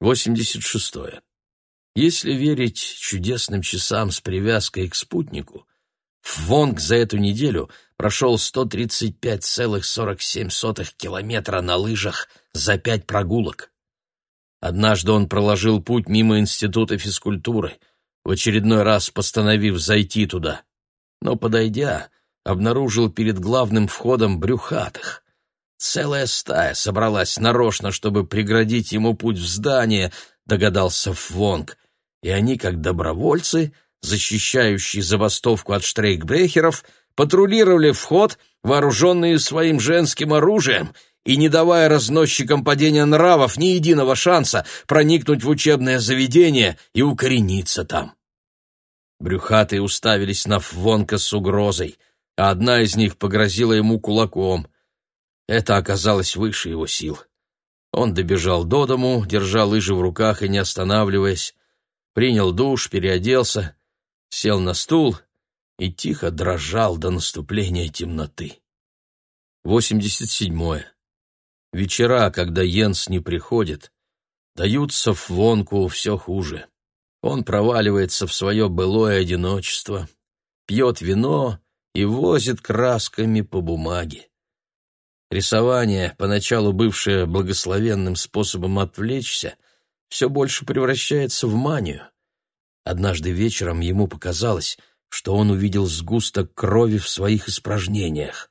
86. Если верить чудесным часам с привязкой к спутнику, Вонг за эту неделю прошел 135,47 километра на лыжах за пять прогулок. Однажды он проложил путь мимо Института физкультуры, в очередной раз постановив зайти туда. Но, подойдя, обнаружил перед главным входом брюхатых. Целая стая собралась нарочно, чтобы преградить ему путь в здание, догадался Фвонг, и они, как добровольцы, защищающие забастовку от штрейкбрехеров, патрулировали вход, вооруженные своим женским оружием, и не давая разносчикам падения нравов ни единого шанса проникнуть в учебное заведение и укорениться там. Брюхатые уставились на Фвонка с угрозой, а одна из них погрозила ему кулаком. Это оказалось выше его сил. Он добежал до дому, держа лыжи в руках и не останавливаясь, принял душ, переоделся, сел на стул и тихо дрожал до наступления темноты. 87. Вечера, когда Йенс не приходит, даются в вонку все хуже. Он проваливается в свое былое одиночество, пьет вино и возит красками по бумаге. Рисование, поначалу бывшее благословенным способом отвлечься, все больше превращается в манию. Однажды вечером ему показалось, что он увидел сгусток крови в своих испражнениях.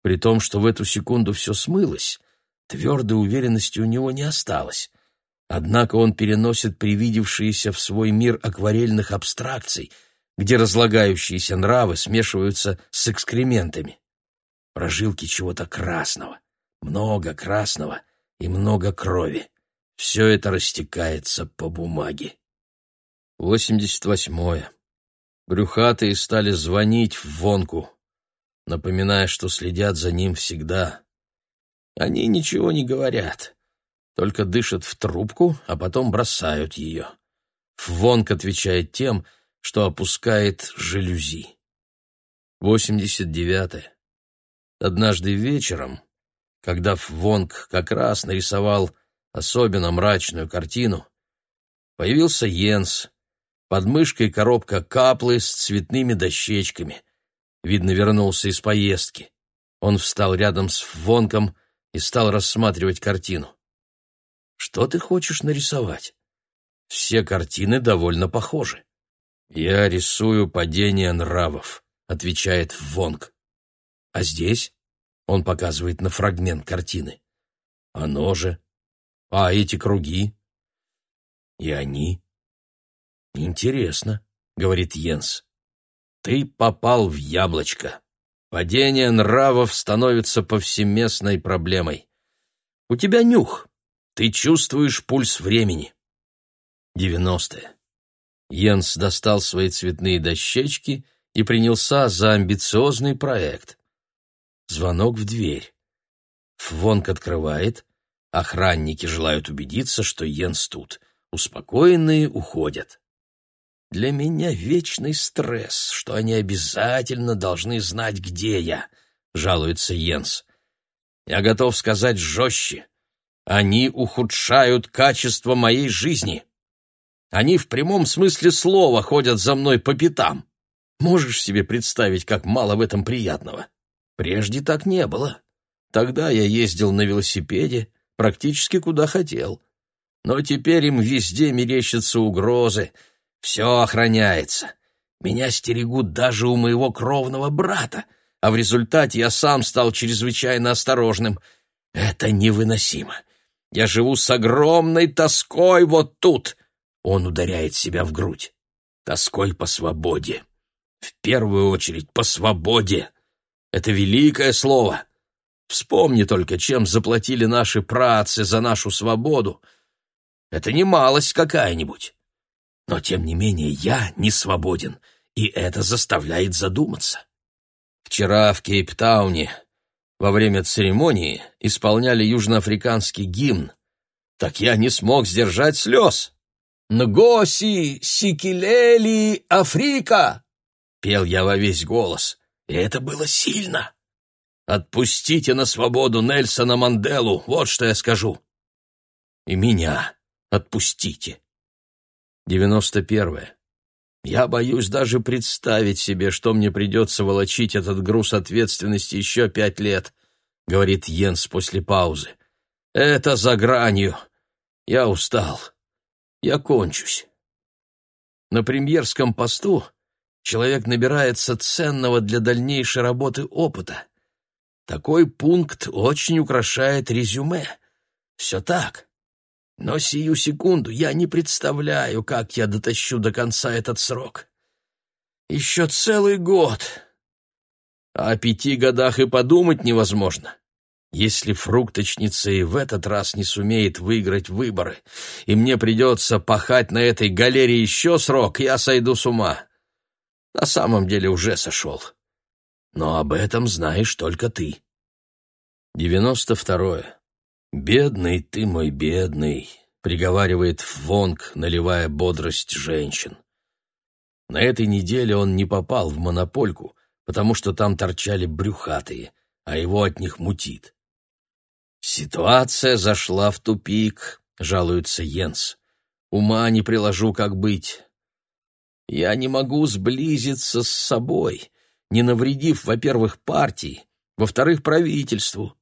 При том, что в эту секунду все смылось, твердой уверенности у него не осталось. Однако он переносит привидевшиеся в свой мир акварельных абстракций, где разлагающиеся нравы смешиваются с экскрементами прожилки чего-то красного, много красного и много крови. Все это растекается по бумаге. 88. Брюхатые стали звонить в вонку, напоминая, что следят за ним всегда. Они ничего не говорят, только дышат в трубку, а потом бросают ее. Вонк отвечает тем, что опускает жалюзи. 89. Однажды вечером, когда Вонг как раз нарисовал особенно мрачную картину, появился Йенс, под мышкой коробка каплы с цветными дощечками. Видно, вернулся из поездки. Он встал рядом с Вонком и стал рассматривать картину. «Что ты хочешь нарисовать?» «Все картины довольно похожи». «Я рисую падение нравов», — отвечает Вонг. А здесь он показывает на фрагмент картины. Оно же. А эти круги? И они? Интересно, говорит Йенс. Ты попал в яблочко. Падение нравов становится повсеместной проблемой. У тебя нюх. Ты чувствуешь пульс времени. Девяностые. Йенс достал свои цветные дощечки и принялся за амбициозный проект. Звонок в дверь. Фвонг открывает. Охранники желают убедиться, что Йенс тут. Успокоенные уходят. Для меня вечный стресс, что они обязательно должны знать, где я, жалуется Йенс. Я готов сказать жестче. Они ухудшают качество моей жизни. Они в прямом смысле слова ходят за мной по пятам. Можешь себе представить, как мало в этом приятного? Прежде так не было. Тогда я ездил на велосипеде, практически куда хотел. Но теперь им везде мерещатся угрозы, все охраняется. Меня стерегут даже у моего кровного брата, а в результате я сам стал чрезвычайно осторожным. Это невыносимо. Я живу с огромной тоской вот тут. Он ударяет себя в грудь. Тоской по свободе. В первую очередь по свободе. Это великое слово. Вспомни только, чем заплатили наши працы за нашу свободу. Это не малость какая-нибудь. Но, тем не менее, я не свободен, и это заставляет задуматься. Вчера в Кейптауне во время церемонии исполняли южноафриканский гимн. Так я не смог сдержать слез. «Нгоси, Сикилели, Африка!» — пел я во весь голос. И это было сильно. Отпустите на свободу Нельсона Манделу, вот что я скажу. И меня, Отпустите. Девяносто первое. Я боюсь даже представить себе, что мне придется волочить этот груз ответственности еще пять лет, говорит Йенс после паузы. Это за гранью. Я устал. Я кончусь. На премьерском посту человек набирается ценного для дальнейшей работы опыта. Такой пункт очень украшает резюме. Все так. Но сию секунду я не представляю, как я дотащу до конца этот срок. Еще целый год. А о пяти годах и подумать невозможно. Если фрукточница и в этот раз не сумеет выиграть выборы, и мне придется пахать на этой галере еще срок, я сойду с ума. На самом деле уже сошел. Но об этом знаешь только ты. Девяносто второе. «Бедный ты мой, бедный», — приговаривает Вонг, наливая бодрость женщин. На этой неделе он не попал в монопольку, потому что там торчали брюхатые, а его от них мутит. «Ситуация зашла в тупик», — жалуется Йенс. «Ума не приложу, как быть. Я не могу сблизиться с собой, не навредив, во-первых, партии, во-вторых, правительству,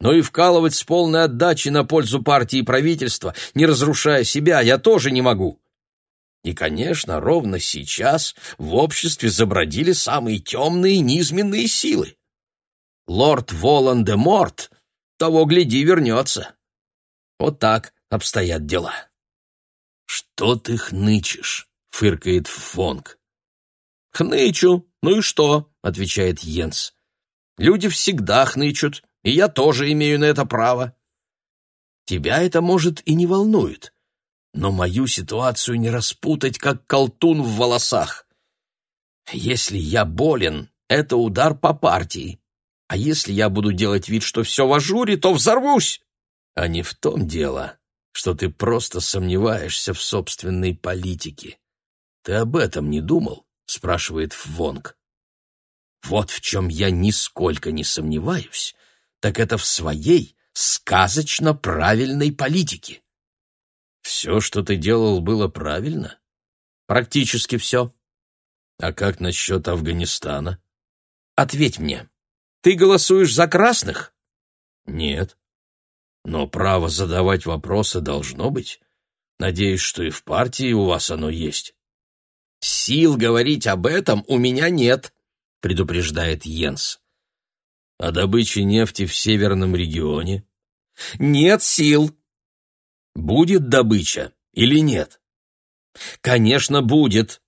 но и вкалывать с полной отдачей на пользу партии и правительства, не разрушая себя, я тоже не могу». И, конечно, ровно сейчас в обществе забродили самые темные низменные силы. Лорд Волан-де-Морт того, гляди, вернется. Вот так обстоят дела. «Что ты хнычешь?» — фыркает Фонг. «Хнычу, ну и что?» — отвечает Йенс. «Люди всегда хнычут, и я тоже имею на это право. Тебя это, может, и не волнует, но мою ситуацию не распутать, как колтун в волосах. Если я болен, это удар по партии, а если я буду делать вид, что все в ажуре, то взорвусь. А не в том дело, что ты просто сомневаешься в собственной политике. Ты об этом не думал? спрашивает Вонг. Вот в чем я нисколько не сомневаюсь, так это в своей сказочно правильной политике. Все, что ты делал, было правильно? Практически все. А как насчет Афганистана? Ответь мне, ты голосуешь за красных? Нет. Но право задавать вопросы должно быть. Надеюсь, что и в партии у вас оно есть. Сил говорить об этом у меня нет, предупреждает Йенс. О добыче нефти в северном регионе? Нет сил. Будет добыча или нет? Конечно, будет.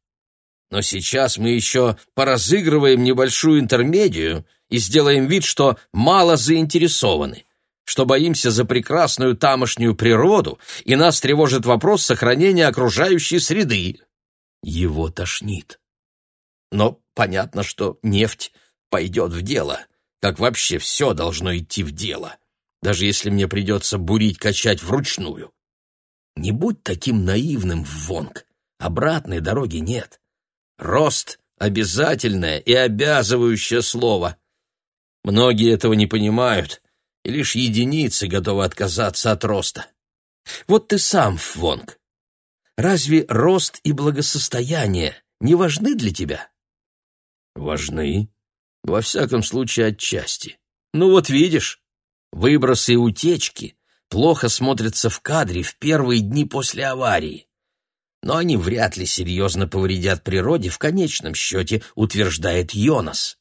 Но сейчас мы еще поразыгрываем небольшую интермедию и сделаем вид, что мало заинтересованы, что боимся за прекрасную тамошнюю природу, и нас тревожит вопрос сохранения окружающей среды. Его тошнит. Но понятно, что нефть пойдет в дело, как вообще все должно идти в дело, даже если мне придется бурить, качать вручную. Не будь таким наивным, Вонг, обратной дороги нет. Рост — обязательное и обязывающее слово. Многие этого не понимают, и лишь единицы готовы отказаться от роста. Вот ты сам, Фвонг. Разве рост и благосостояние не важны для тебя? Важны. Во всяком случае, отчасти. Ну вот видишь, выбросы и утечки плохо смотрятся в кадре в первые дни после аварии. Но они вряд ли серьезно повредят природе в конечном счете, утверждает Йонас.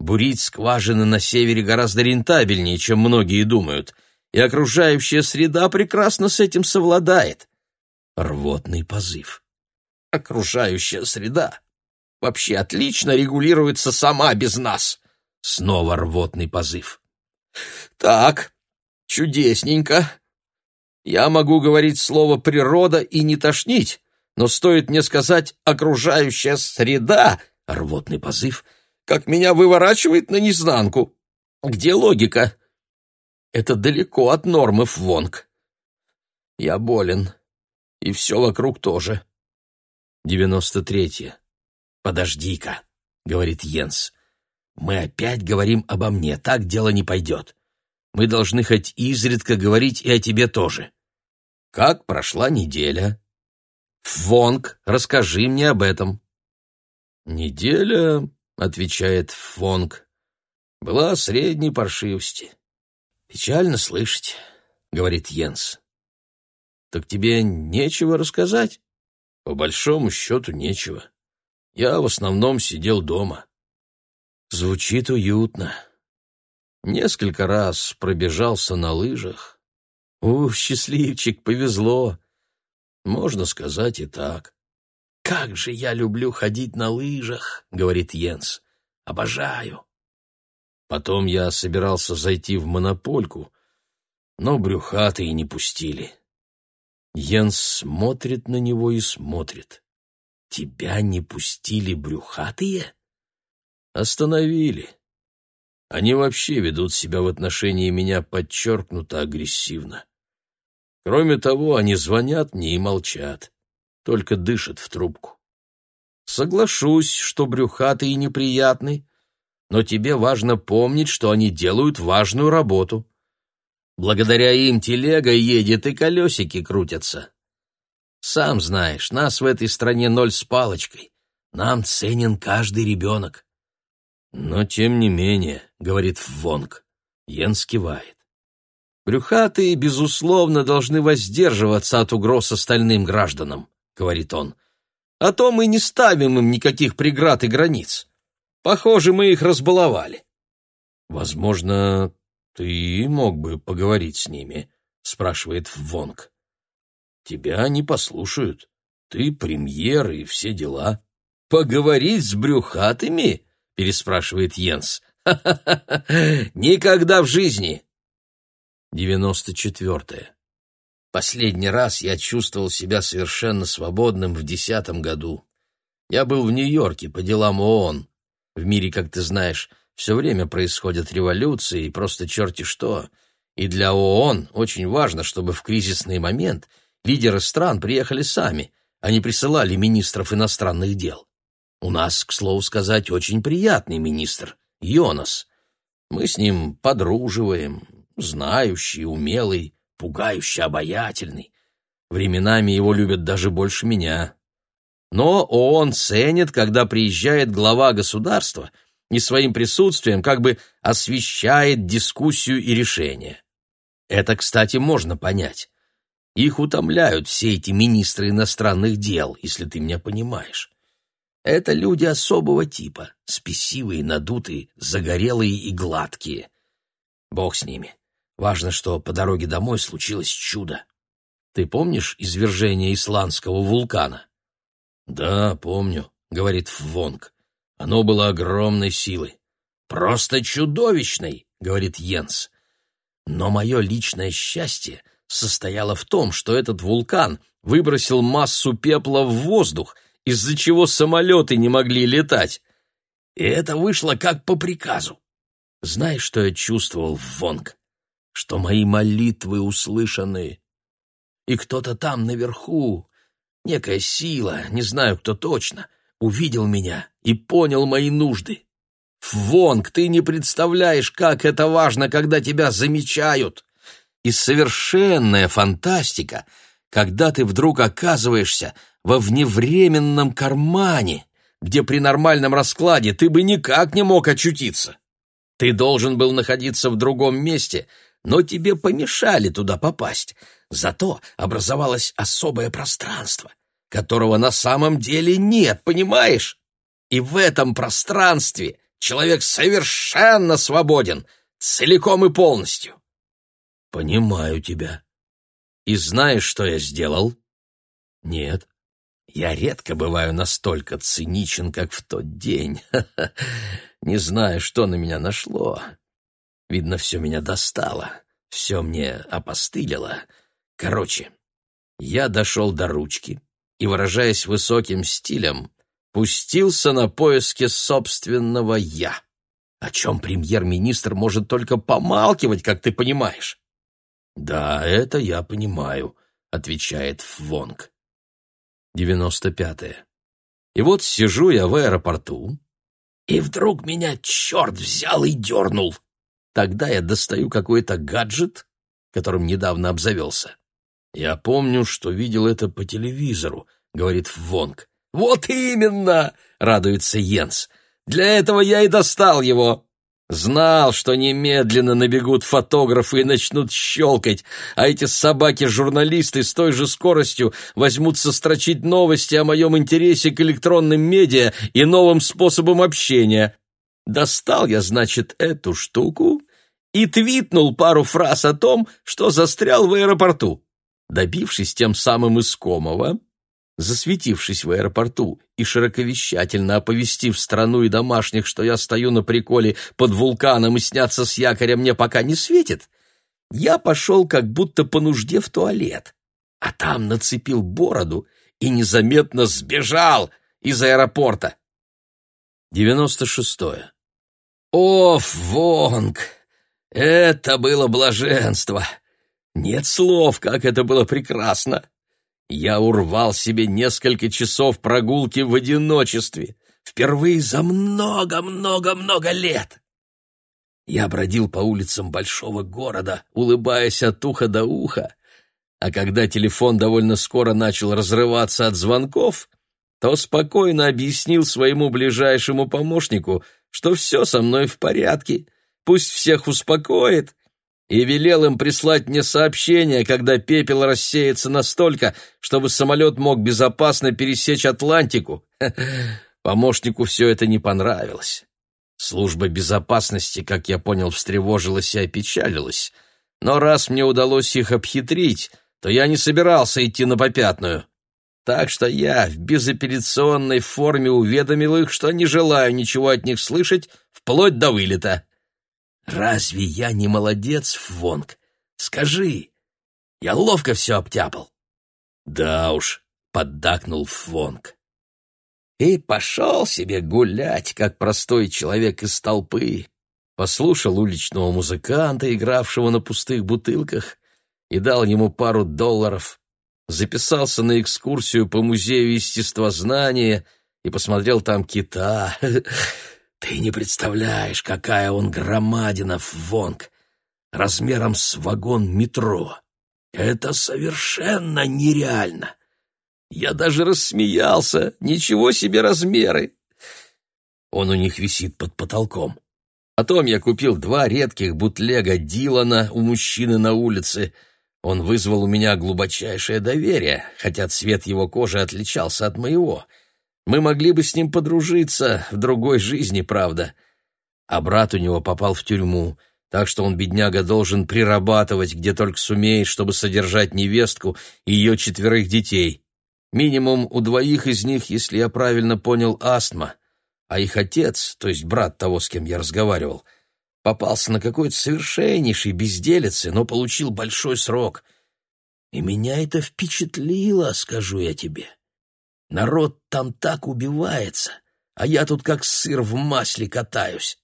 Бурить скважины на севере гораздо рентабельнее, чем многие думают, и окружающая среда прекрасно с этим совладает. Рвотный позыв. Окружающая среда вообще отлично регулируется сама без нас. Снова рвотный позыв. Так, чудесненько. Я могу говорить слово «природа» и не тошнить, но стоит мне сказать «окружающая среда» — рвотный позыв — как меня выворачивает наизнанку. Где логика? Это далеко от нормы, Фвонг. Я болен. И все вокруг тоже. Девяносто третье. Подожди-ка, говорит Йенс. Мы опять говорим обо мне, так дело не пойдет. Мы должны хоть изредка говорить и о тебе тоже. Как прошла неделя? Фонг, расскажи мне об этом. Неделя, отвечает Фонг, была средней паршивости. Печально слышать, говорит Йенс. Так тебе нечего рассказать? По большому счету нечего. Я в основном сидел дома. Звучит уютно. Несколько раз пробежался на лыжах. Ух, счастливчик, повезло. Можно сказать и так. «Как же я люблю ходить на лыжах», — говорит Йенс. «Обожаю». Потом я собирался зайти в монопольку, но брюхатые не пустили. Йенс смотрит на него и смотрит. «Тебя не пустили брюхатые?» «Остановили. Они вообще ведут себя в отношении меня подчеркнуто агрессивно. Кроме того, они звонят мне и молчат, только дышат в трубку. Соглашусь, что брюхатый и неприятный, но тебе важно помнить, что они делают важную работу. Благодаря им телега едет и колесики крутятся. Сам знаешь, нас в этой стране ноль с палочкой. Нам ценен каждый ребенок. Но тем не менее, — говорит Вонг, — Йенс кивает. Брюхатые, безусловно, должны воздерживаться от угроз остальным гражданам, — говорит он. А то мы не ставим им никаких преград и границ. Похоже, мы их разбаловали. Возможно, ты мог бы поговорить с ними, — спрашивает Вонг. Тебя не послушают. Ты премьер и все дела. Поговорить с брюхатыми? переспрашивает Йенс. «Ха-ха-ха! Никогда в жизни!» Девяносто четвертое. Последний раз я чувствовал себя совершенно свободным в десятом году. Я был в Нью-Йорке по делам ООН. В мире, как ты знаешь, все время происходят революции и просто черти что. И для ООН очень важно, чтобы в кризисный момент лидеры стран приехали сами, а не присылали министров иностранных дел. У нас, к слову сказать, очень приятный министр, Йонас. Мы с ним подруживаем, знающий, умелый, пугающе обаятельный. Временами его любят даже больше меня. Но он ценит, когда приезжает глава государства и своим присутствием как бы освещает дискуссию и решение. Это, кстати, можно понять. Их утомляют все эти министры иностранных дел, если ты меня понимаешь. Это люди особого типа, спесивые, надутые, загорелые и гладкие. Бог с ними. Важно, что по дороге домой случилось чудо. Ты помнишь извержение исландского вулкана? Да, помню, говорит Вонг. Оно было огромной силой. Просто чудовищной, говорит Йенс. Но мое личное счастье состояло в том, что этот вулкан выбросил массу пепла в воздух — из-за чего самолеты не могли летать. И это вышло как по приказу. Знаешь, что я чувствовал, Вонг? Что мои молитвы услышаны. И кто-то там наверху, некая сила, не знаю кто точно, увидел меня и понял мои нужды. Вонг, ты не представляешь, как это важно, когда тебя замечают. И совершенная фантастика, когда ты вдруг оказываешься во вневременном кармане, где при нормальном раскладе ты бы никак не мог очутиться. Ты должен был находиться в другом месте, но тебе помешали туда попасть. Зато образовалось особое пространство, которого на самом деле нет, понимаешь? И в этом пространстве человек совершенно свободен, целиком и полностью. Понимаю тебя. И знаешь, что я сделал? Нет. Я редко бываю настолько циничен, как в тот день. Не знаю, что на меня нашло. Видно, все меня достало, все мне опостылило. Короче, я дошел до ручки и, выражаясь высоким стилем, пустился на поиски собственного «я», о чем премьер-министр может только помалкивать, как ты понимаешь. «Да, это я понимаю», — отвечает Фвонг. 95-е. И вот сижу я в аэропорту, и вдруг меня черт взял и дернул. Тогда я достаю какой-то гаджет, которым недавно обзавелся. Я помню, что видел это по телевизору, говорит Вонг. Вот именно, радуется Йенс. Для этого я и достал его. Знал, что немедленно набегут фотографы и начнут щелкать, а эти собаки-журналисты с той же скоростью возьмутся строчить новости о моем интересе к электронным медиа и новым способам общения. Достал я, значит, эту штуку и твитнул пару фраз о том, что застрял в аэропорту. Добившись тем самым искомого, засветившись в аэропорту и широковещательно оповестив страну и домашних, что я стою на приколе под вулканом и сняться с якоря мне пока не светит, я пошел как будто по нужде в туалет, а там нацепил бороду и незаметно сбежал из аэропорта. 96. Оф, Вонг! Это было блаженство! Нет слов, как это было прекрасно! Я урвал себе несколько часов прогулки в одиночестве, впервые за много-много-много лет. Я бродил по улицам большого города, улыбаясь от уха до уха, а когда телефон довольно скоро начал разрываться от звонков, то спокойно объяснил своему ближайшему помощнику, что все со мной в порядке, пусть всех успокоит, и велел им прислать мне сообщение, когда пепел рассеется настолько, чтобы самолет мог безопасно пересечь Атлантику. Помощнику все это не понравилось. Служба безопасности, как я понял, встревожилась и опечалилась. Но раз мне удалось их обхитрить, то я не собирался идти на попятную. Так что я в безапелляционной форме уведомил их, что не желаю ничего от них слышать вплоть до вылета. Разве я не молодец, Фонг? Скажи, я ловко все обтяпал. Да уж, поддакнул Фонг. И пошел себе гулять, как простой человек из толпы. Послушал уличного музыканта, игравшего на пустых бутылках, и дал ему пару долларов. Записался на экскурсию по музею естествознания и посмотрел там кита. Ты не представляешь, какая он громадина, Вонг, размером с вагон метро. Это совершенно нереально. Я даже рассмеялся. Ничего себе размеры. Он у них висит под потолком. Потом я купил два редких бутлега Дилана у мужчины на улице. Он вызвал у меня глубочайшее доверие, хотя цвет его кожи отличался от моего — мы могли бы с ним подружиться в другой жизни, правда. А брат у него попал в тюрьму, так что он, бедняга, должен прирабатывать где только сумеет, чтобы содержать невестку и ее четверых детей. Минимум у двоих из них, если я правильно понял, астма. А их отец, то есть брат того, с кем я разговаривал, попался на какой-то совершеннейшей безделице, но получил большой срок. И меня это впечатлило, скажу я тебе. Народ там так убивается, а я тут как сыр в масле катаюсь.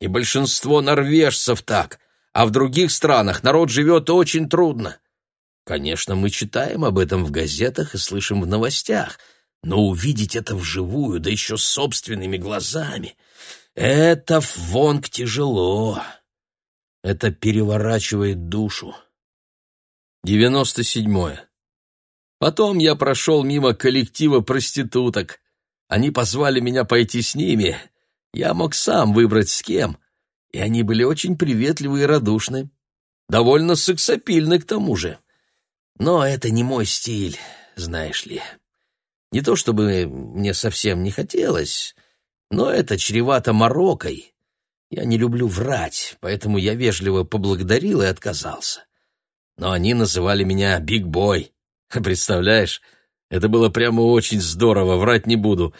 И большинство норвежцев так, а в других странах народ живет очень трудно. Конечно, мы читаем об этом в газетах и слышим в новостях, но увидеть это вживую, да еще собственными глазами, это вонг тяжело. Это переворачивает душу. Девяносто седьмое. Потом я прошел мимо коллектива проституток. Они позвали меня пойти с ними. Я мог сам выбрать с кем. И они были очень приветливы и радушны. Довольно сексапильны к тому же. Но это не мой стиль, знаешь ли. Не то чтобы мне совсем не хотелось, но это чревато морокой. Я не люблю врать, поэтому я вежливо поблагодарил и отказался. Но они называли меня «Биг Бой». Представляешь, это было прямо очень здорово, врать не буду.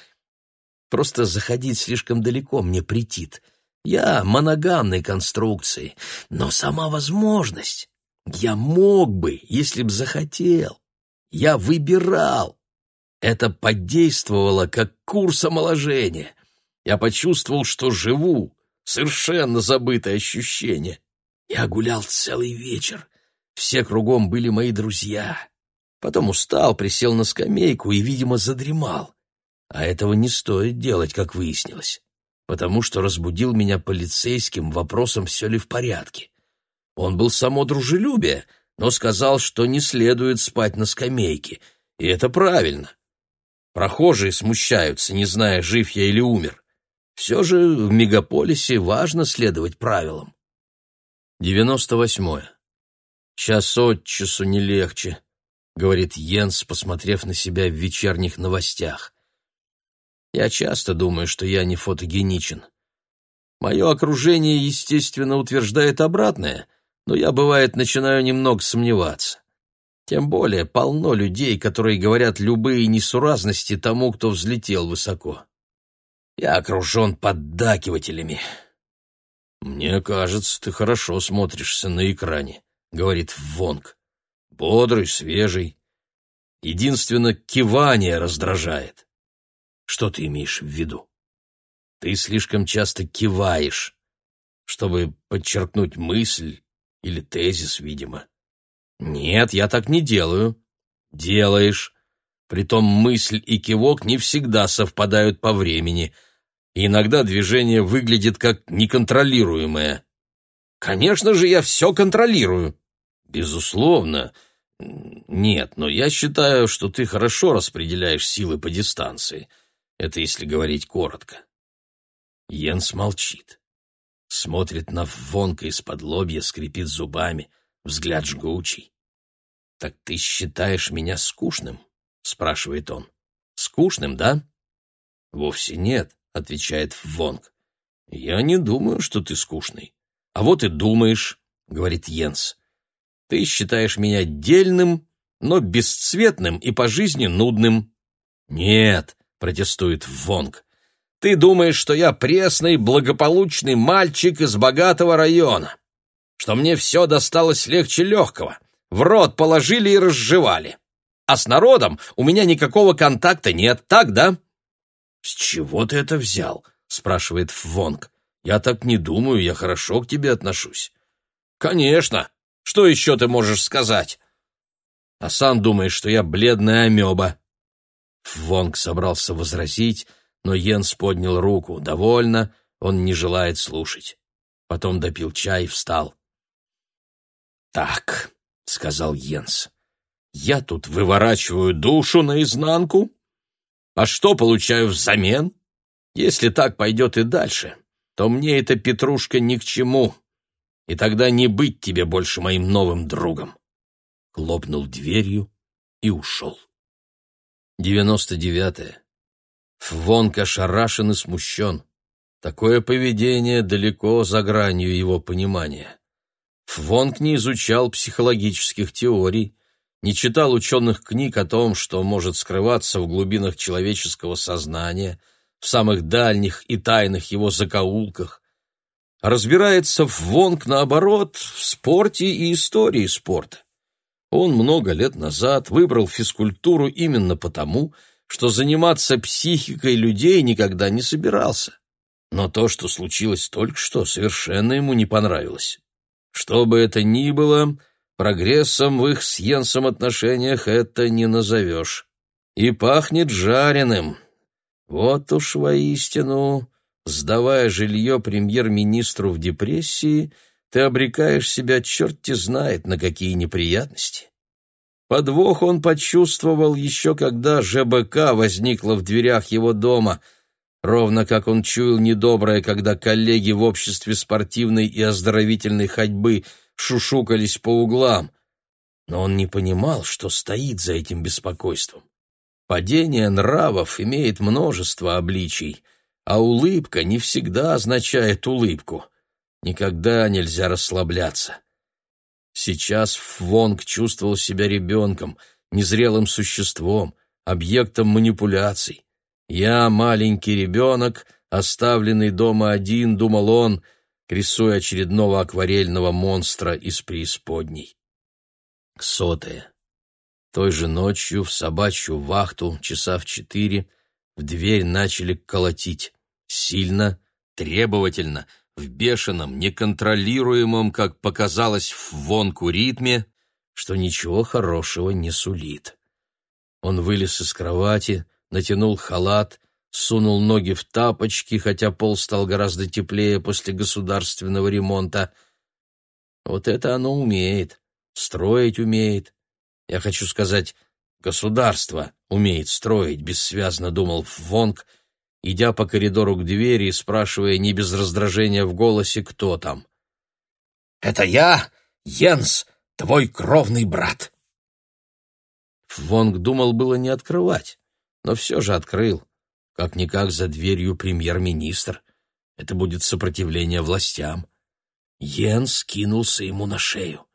Просто заходить слишком далеко мне претит. Я моногамной конструкции, но сама возможность. Я мог бы, если б захотел. Я выбирал. Это подействовало как курс омоложения. Я почувствовал, что живу. Совершенно забытое ощущение. Я гулял целый вечер. Все кругом были мои друзья. Потом устал, присел на скамейку и, видимо, задремал. А этого не стоит делать, как выяснилось, потому что разбудил меня полицейским вопросом, все ли в порядке. Он был само дружелюбие, но сказал, что не следует спать на скамейке, и это правильно. Прохожие смущаются, не зная, жив я или умер. Все же в мегаполисе важно следовать правилам. Девяносто восьмое. Час от часу не легче, говорит Йенс, посмотрев на себя в вечерних новостях. Я часто думаю, что я не фотогеничен. Мое окружение, естественно, утверждает обратное, но я, бывает, начинаю немного сомневаться. Тем более полно людей, которые говорят любые несуразности тому, кто взлетел высоко. Я окружен поддакивателями. «Мне кажется, ты хорошо смотришься на экране», — говорит Вонг. «Бодрый, свежий. Единственно, кивание раздражает». «Что ты имеешь в виду?» «Ты слишком часто киваешь, чтобы подчеркнуть мысль или тезис, видимо». «Нет, я так не делаю». «Делаешь». Притом мысль и кивок не всегда совпадают по времени — иногда движение выглядит как неконтролируемое. Конечно же, я все контролирую. Безусловно. Нет, но я считаю, что ты хорошо распределяешь силы по дистанции. Это если говорить коротко. Йенс молчит. Смотрит на Вонка из-под лобья, скрипит зубами, взгляд жгучий. «Так ты считаешь меня скучным?» — спрашивает он. «Скучным, да?» «Вовсе нет. — отвечает Вонг. «Я не думаю, что ты скучный». «А вот и думаешь», — говорит Йенс. «Ты считаешь меня дельным, но бесцветным и по жизни нудным». «Нет», — протестует Вонг. «Ты думаешь, что я пресный, благополучный мальчик из богатого района, что мне все досталось легче легкого, в рот положили и разжевали, а с народом у меня никакого контакта нет, так, да?» «С чего ты это взял?» — спрашивает Фвонг. «Я так не думаю, я хорошо к тебе отношусь». «Конечно! Что еще ты можешь сказать?» «А сам думаешь, что я бледная амеба». Фвонг собрался возразить, но Йенс поднял руку. Довольно, он не желает слушать. Потом допил чай и встал. «Так», — сказал Йенс, — «я тут выворачиваю душу наизнанку, а что получаю взамен? Если так пойдет и дальше, то мне эта петрушка ни к чему, и тогда не быть тебе больше моим новым другом. Хлопнул дверью и ушел. Девяносто девятое. Фвонка ошарашен и смущен. Такое поведение далеко за гранью его понимания. Фвонг не изучал психологических теорий, не читал ученых книг о том, что может скрываться в глубинах человеческого сознания, в самых дальних и тайных его закоулках. Разбирается в Вонг, наоборот, в спорте и истории спорта. Он много лет назад выбрал физкультуру именно потому, что заниматься психикой людей никогда не собирался. Но то, что случилось только что, совершенно ему не понравилось. Что бы это ни было, Прогрессом в их с Йенсом отношениях это не назовешь. И пахнет жареным. Вот уж воистину, сдавая жилье премьер-министру в депрессии, ты обрекаешь себя черти знает на какие неприятности. Подвох он почувствовал еще когда ЖБК возникла в дверях его дома, ровно как он чуял недоброе, когда коллеги в обществе спортивной и оздоровительной ходьбы – шушукались по углам, но он не понимал, что стоит за этим беспокойством. Падение нравов имеет множество обличий, а улыбка не всегда означает улыбку. Никогда нельзя расслабляться. Сейчас Фвонг чувствовал себя ребенком, незрелым существом, объектом манипуляций. «Я маленький ребенок, оставленный дома один», — думал он, — рисуя очередного акварельного монстра из преисподней. Сотая. Той же ночью в собачью вахту, часа в четыре, в дверь начали колотить. Сильно, требовательно, в бешеном, неконтролируемом, как показалось в вонку ритме, что ничего хорошего не сулит. Он вылез из кровати, натянул халат, сунул ноги в тапочки, хотя пол стал гораздо теплее после государственного ремонта. Вот это оно умеет строить умеет. Я хочу сказать, государство умеет строить, бессвязно думал Вонг, идя по коридору к двери и спрашивая не без раздражения в голосе, кто там. «Это я, Йенс, твой кровный брат!» Вонг думал было не открывать, но все же открыл. Как-никак за дверью премьер-министр. Это будет сопротивление властям. Йенс кинулся ему на шею.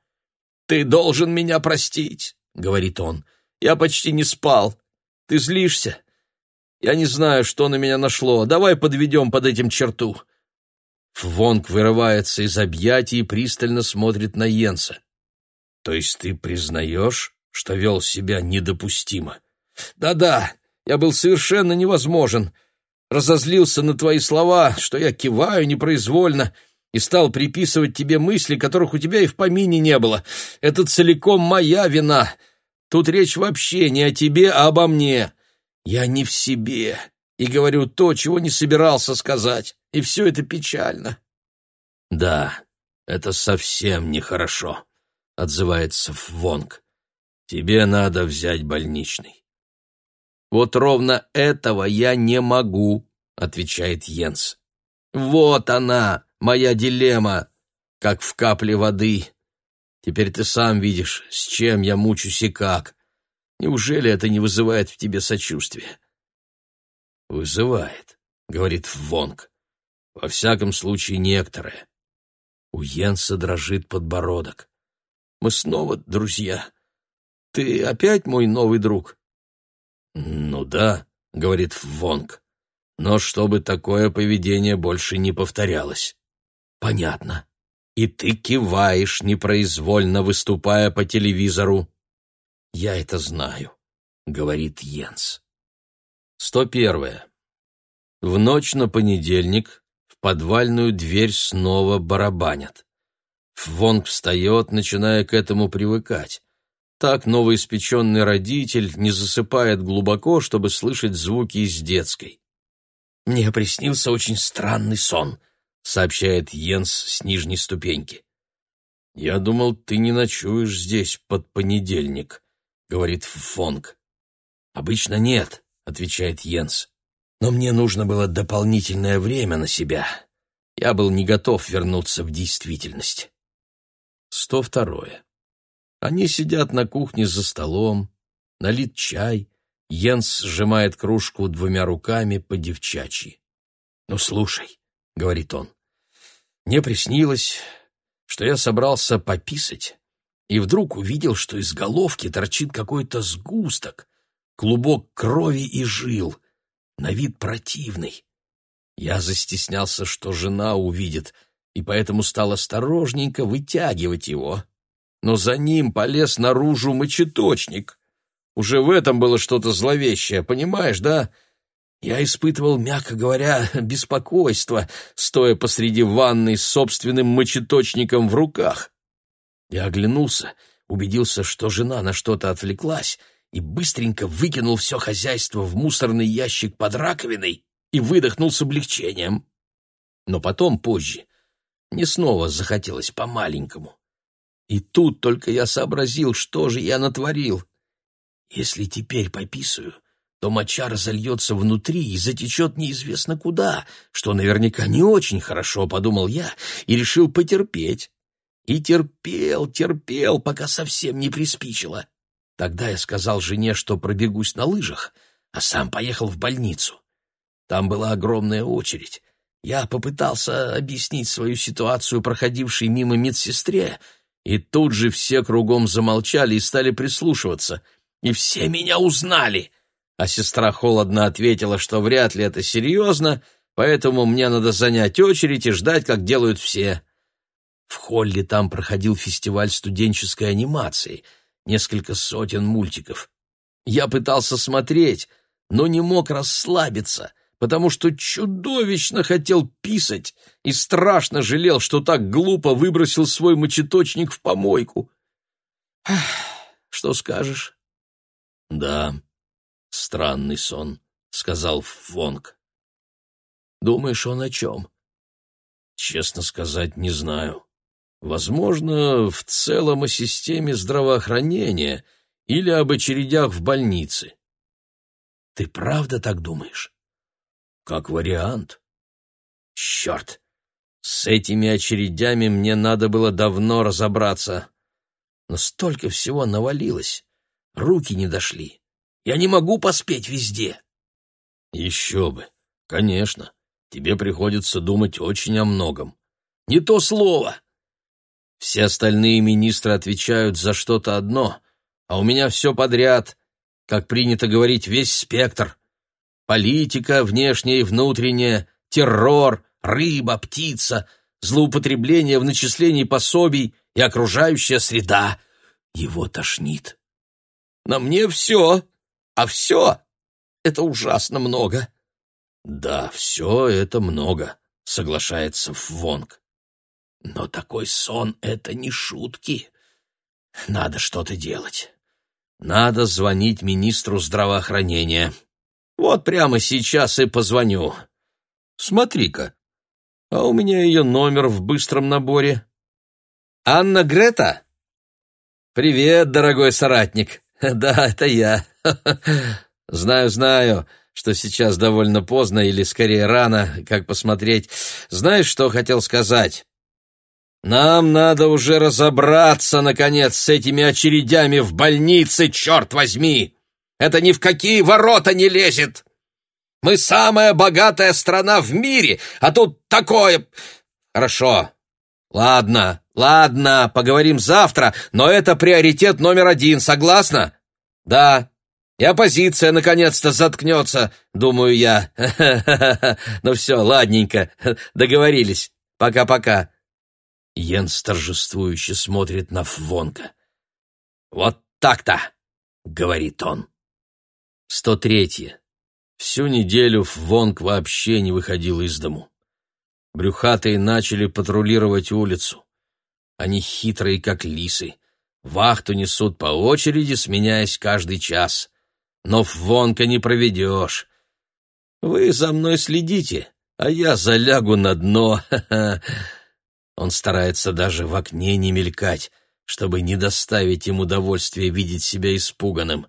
«Ты должен меня простить», — говорит он. «Я почти не спал. Ты злишься. Я не знаю, что на меня нашло. Давай подведем под этим черту». Вонг вырывается из объятий и пристально смотрит на Йенса. «То есть ты признаешь, что вел себя недопустимо?» «Да-да, я был совершенно невозможен. Разозлился на твои слова, что я киваю непроизвольно, и стал приписывать тебе мысли, которых у тебя и в помине не было. Это целиком моя вина. Тут речь вообще не о тебе, а обо мне. Я не в себе и говорю то, чего не собирался сказать, и все это печально». «Да, это совсем нехорошо», — отзывается Вонг. «Тебе надо взять больничный». «Вот ровно этого я не могу», — отвечает Йенс. «Вот она, моя дилемма, как в капле воды. Теперь ты сам видишь, с чем я мучусь и как. Неужели это не вызывает в тебе сочувствия?» «Вызывает», — говорит Вонг. «Во всяком случае, некоторые». У Йенса дрожит подбородок. «Мы снова друзья. Ты опять мой новый друг?» «Ну да», — говорит Вонг, — «но чтобы такое поведение больше не повторялось». «Понятно. И ты киваешь, непроизвольно выступая по телевизору». «Я это знаю», — говорит Йенс. 101. В ночь на понедельник в подвальную дверь снова барабанят. Вонг встает, начиная к этому привыкать. Так новоиспеченный родитель не засыпает глубоко, чтобы слышать звуки из детской. «Мне приснился очень странный сон», — сообщает Йенс с нижней ступеньки. «Я думал, ты не ночуешь здесь под понедельник», — говорит Фонг. «Обычно нет», — отвечает Йенс. «Но мне нужно было дополнительное время на себя. Я был не готов вернуться в действительность». Сто второе. Они сидят на кухне за столом, налит чай, Йенс сжимает кружку двумя руками по девчачьи. «Ну, слушай», — говорит он, — «мне приснилось, что я собрался пописать, и вдруг увидел, что из головки торчит какой-то сгусток, клубок крови и жил, на вид противный. Я застеснялся, что жена увидит, и поэтому стал осторожненько вытягивать его но за ним полез наружу мочеточник. Уже в этом было что-то зловещее, понимаешь, да? Я испытывал, мягко говоря, беспокойство, стоя посреди ванной с собственным мочеточником в руках. Я оглянулся, убедился, что жена на что-то отвлеклась, и быстренько выкинул все хозяйство в мусорный ящик под раковиной и выдохнул с облегчением. Но потом, позже, мне снова захотелось по-маленькому. И тут только я сообразил, что же я натворил. Если теперь пописаю, то моча разольется внутри и затечет неизвестно куда, что наверняка не очень хорошо, подумал я, и решил потерпеть. И терпел, терпел, пока совсем не приспичило. Тогда я сказал жене, что пробегусь на лыжах, а сам поехал в больницу. Там была огромная очередь. Я попытался объяснить свою ситуацию проходившей мимо медсестре, и тут же все кругом замолчали и стали прислушиваться. И все меня узнали. А сестра холодно ответила, что вряд ли это серьезно, поэтому мне надо занять очередь и ждать, как делают все. В холле там проходил фестиваль студенческой анимации, несколько сотен мультиков. Я пытался смотреть, но не мог расслабиться — потому что чудовищно хотел писать и страшно жалел, что так глупо выбросил свой мочеточник в помойку. Что скажешь? — Да, странный сон, — сказал Фонг. — Думаешь, он о чем? — Честно сказать, не знаю. Возможно, в целом о системе здравоохранения или об очередях в больнице. Ты правда так думаешь? Как вариант. Черт! С этими очередями мне надо было давно разобраться. Но столько всего навалилось. Руки не дошли. Я не могу поспеть везде. Еще бы. Конечно. Тебе приходится думать очень о многом. Не то слово. Все остальные министры отвечают за что-то одно, а у меня все подряд, как принято говорить, весь спектр. Политика, внешняя и внутренняя, террор, рыба, птица, злоупотребление в начислении пособий и окружающая среда. Его тошнит. На мне все, а все — это ужасно много. Да, все это много, соглашается Фвонг. Но такой сон — это не шутки. Надо что-то делать. Надо звонить министру здравоохранения. Вот прямо сейчас и позвоню. Смотри-ка, а у меня ее номер в быстром наборе. Анна Грета? Привет, дорогой соратник. Да, это я. Знаю, знаю, что сейчас довольно поздно или скорее рано, как посмотреть. Знаешь, что хотел сказать? Нам надо уже разобраться, наконец, с этими очередями в больнице, черт возьми! Это ни в какие ворота не лезет! Мы самая богатая страна в мире, а тут такое... Хорошо. Ладно, ладно, поговорим завтра, но это приоритет номер один, согласна? Да. И оппозиция наконец-то заткнется, думаю я. Ну все, ладненько, договорились. Пока-пока. Йенс торжествующе смотрит на Фвонка. «Вот так-то!» — говорит он. Сто третье. Всю неделю Фвонг вообще не выходил из дому. Брюхатые начали патрулировать улицу. Они хитрые, как лисы. Вахту несут по очереди, сменяясь каждый час. Но Фвонка не проведешь. Вы за мной следите, а я залягу на дно. Он старается даже в окне не мелькать, чтобы не доставить им удовольствие видеть себя испуганным.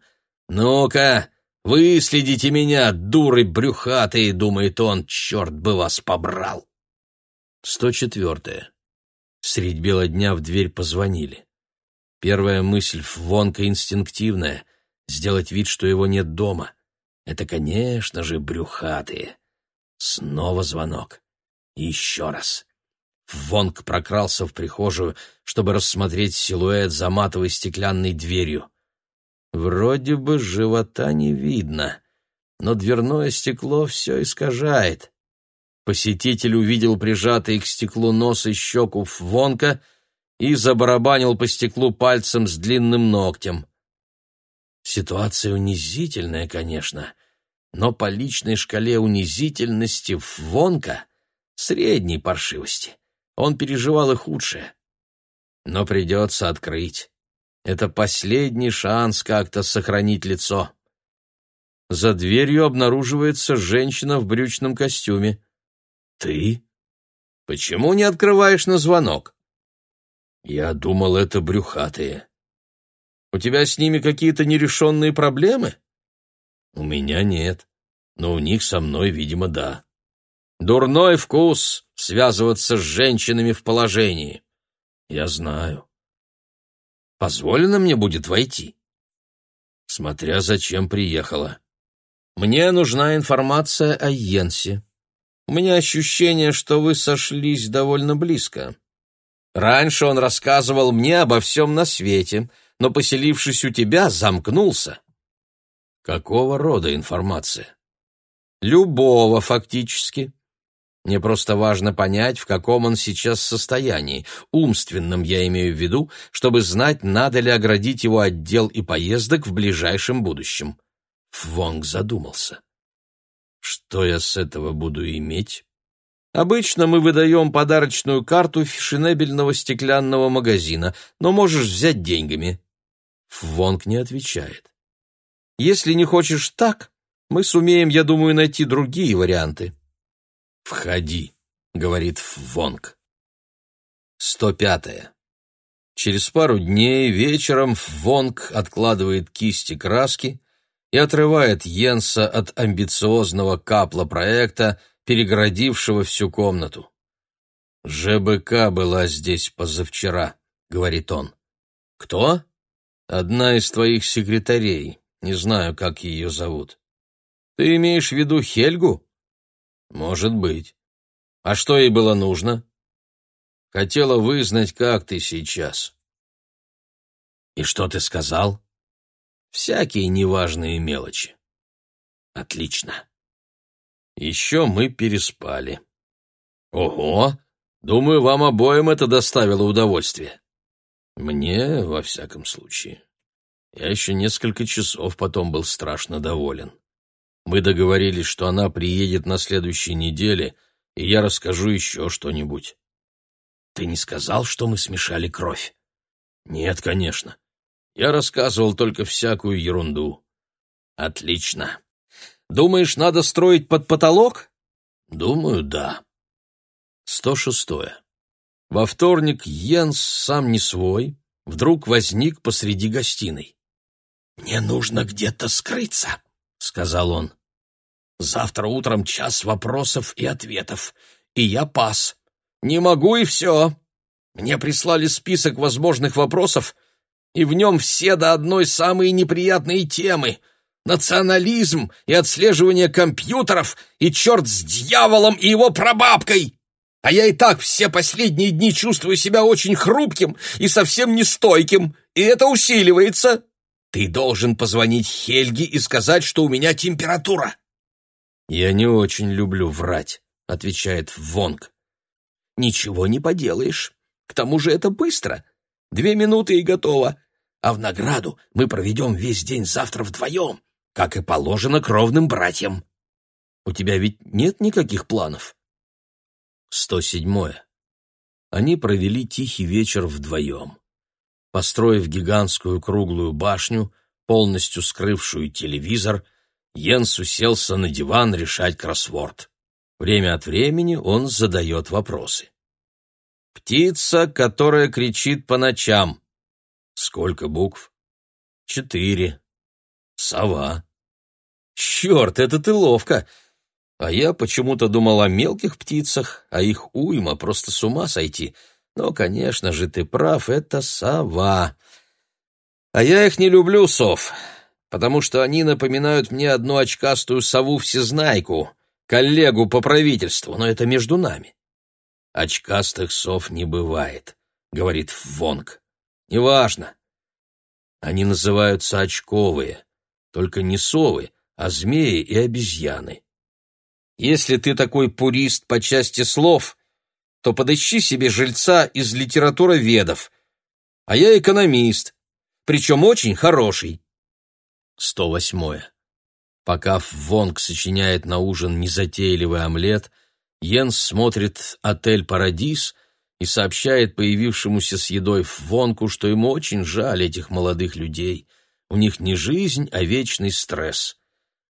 «Ну-ка, выследите меня, дуры брюхатые!» — думает он. «Черт бы вас побрал!» Сто четвертое. Средь бела дня в дверь позвонили. Первая мысль Вонка инстинктивная — сделать вид, что его нет дома. Это, конечно же, брюхатые. Снова звонок. еще раз. Вонг прокрался в прихожую, чтобы рассмотреть силуэт за матовой стеклянной дверью. Вроде бы живота не видно, но дверное стекло все искажает. Посетитель увидел прижатый к стеклу нос и щеку Вонка и забарабанил по стеклу пальцем с длинным ногтем. Ситуация унизительная, конечно, но по личной шкале унизительности Вонка средней паршивости. Он переживал и худшее. Но придется открыть. Это последний шанс как-то сохранить лицо. За дверью обнаруживается женщина в брючном костюме. «Ты? Почему не открываешь на звонок?» «Я думал, это брюхатые». «У тебя с ними какие-то нерешенные проблемы?» «У меня нет, но у них со мной, видимо, да». Дурной вкус связываться с женщинами в положении. Я знаю. Позволено мне будет войти? Смотря зачем приехала. Мне нужна информация о Йенсе. У меня ощущение, что вы сошлись довольно близко. Раньше он рассказывал мне обо всем на свете, но, поселившись у тебя, замкнулся. Какого рода информация? Любого, фактически. Мне просто важно понять, в каком он сейчас состоянии, умственном я имею в виду, чтобы знать, надо ли оградить его от дел и поездок в ближайшем будущем. Фвонг задумался. Что я с этого буду иметь? Обычно мы выдаем подарочную карту фешенебельного стеклянного магазина, но можешь взять деньгами. Фвонг не отвечает. Если не хочешь так, мы сумеем, я думаю, найти другие варианты. «Входи», — говорит Вонг. Сто пятое. Через пару дней вечером Вонг откладывает кисти краски и отрывает Йенса от амбициозного капла-проекта, перегородившего всю комнату. «ЖБК была здесь позавчера», — говорит он. «Кто?» «Одна из твоих секретарей. Не знаю, как ее зовут». «Ты имеешь в виду Хельгу?» «Может быть. А что ей было нужно?» «Хотела вызнать, как ты сейчас». «И что ты сказал?» «Всякие неважные мелочи». «Отлично». Еще мы переспали. «Ого! Думаю, вам обоим это доставило удовольствие». «Мне, во всяком случае. Я еще несколько часов потом был страшно доволен». Мы договорились, что она приедет на следующей неделе, и я расскажу еще что-нибудь. Ты не сказал, что мы смешали кровь? Нет, конечно. Я рассказывал только всякую ерунду. Отлично. Думаешь, надо строить под потолок? Думаю, да. 106. Во вторник Йенс, сам не свой, вдруг возник посреди гостиной. «Мне нужно где-то скрыться», — сказал он. Завтра утром час вопросов и ответов, и я пас. Не могу и все. Мне прислали список возможных вопросов, и в нем все до одной самые неприятные темы. Национализм и отслеживание компьютеров, и черт с дьяволом и его прабабкой. А я и так все последние дни чувствую себя очень хрупким и совсем нестойким, и это усиливается. Ты должен позвонить Хельге и сказать, что у меня температура. «Я не очень люблю врать», — отвечает Вонг. «Ничего не поделаешь. К тому же это быстро. Две минуты и готово. А в награду мы проведем весь день завтра вдвоем, как и положено кровным братьям. У тебя ведь нет никаких планов?» Сто седьмое. Они провели тихий вечер вдвоем. Построив гигантскую круглую башню, полностью скрывшую телевизор — Йенс уселся на диван решать кроссворд. Время от времени он задает вопросы. «Птица, которая кричит по ночам». «Сколько букв?» «Четыре». «Сова». «Черт, это ты ловко!» А я почему-то думал о мелких птицах, а их уйма, просто с ума сойти. Но, конечно же, ты прав, это сова. А я их не люблю, сов потому что они напоминают мне одну очкастую сову-всезнайку, коллегу по правительству, но это между нами. Очкастых сов не бывает, говорит Вонг. Неважно. Они называются очковые, только не совы, а змеи и обезьяны. Если ты такой пурист по части слов, то подыщи себе жильца из литературоведов, а я экономист, причем очень хороший. 108. Пока Вонг сочиняет на ужин незатейливый омлет, Йенс смотрит «Отель Парадис» и сообщает появившемуся с едой Вонку, что ему очень жаль этих молодых людей. У них не жизнь, а вечный стресс.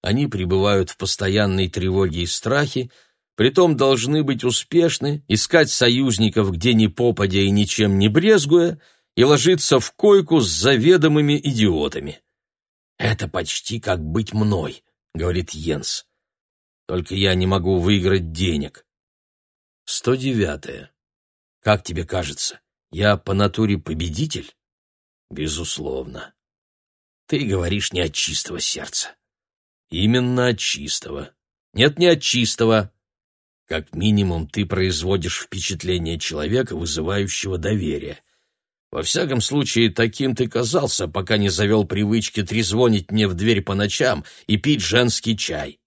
Они пребывают в постоянной тревоге и страхе, притом должны быть успешны, искать союзников где ни попадя и ничем не брезгуя, и ложиться в койку с заведомыми идиотами. «Это почти как быть мной», — говорит Йенс. «Только я не могу выиграть денег». Сто девятое. Как тебе кажется, я по натуре победитель? Безусловно. Ты говоришь не от чистого сердца. Именно от чистого. Нет, не от чистого. Как минимум ты производишь впечатление человека, вызывающего доверие. Во всяком случае, таким ты казался, пока не завел привычки трезвонить мне в дверь по ночам и пить женский чай.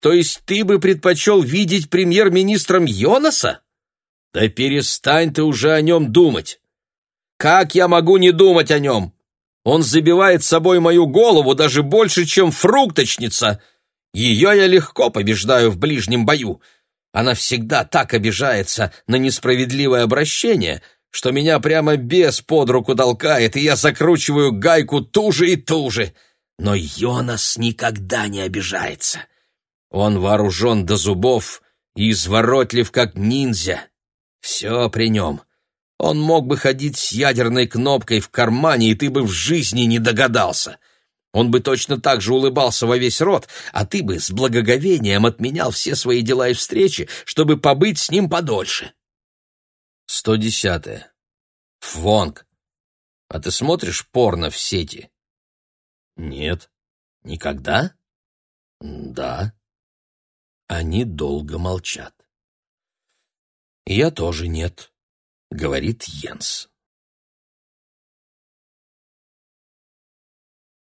То есть ты бы предпочел видеть премьер-министром Йонаса? Да перестань ты уже о нем думать. Как я могу не думать о нем? Он забивает собой мою голову даже больше, чем фрукточница. Ее я легко побеждаю в ближнем бою. Она всегда так обижается на несправедливое обращение — что меня прямо бес под руку толкает, и я закручиваю гайку туже и туже. Но Йонас никогда не обижается. Он вооружен до зубов и изворотлив, как ниндзя. Все при нем. Он мог бы ходить с ядерной кнопкой в кармане, и ты бы в жизни не догадался. Он бы точно так же улыбался во весь рот, а ты бы с благоговением отменял все свои дела и встречи, чтобы побыть с ним подольше. Сто десятое. Фвонг, а ты смотришь порно в сети? Нет. Никогда? Да. Они долго молчат. Я тоже нет. — говорит Йенс.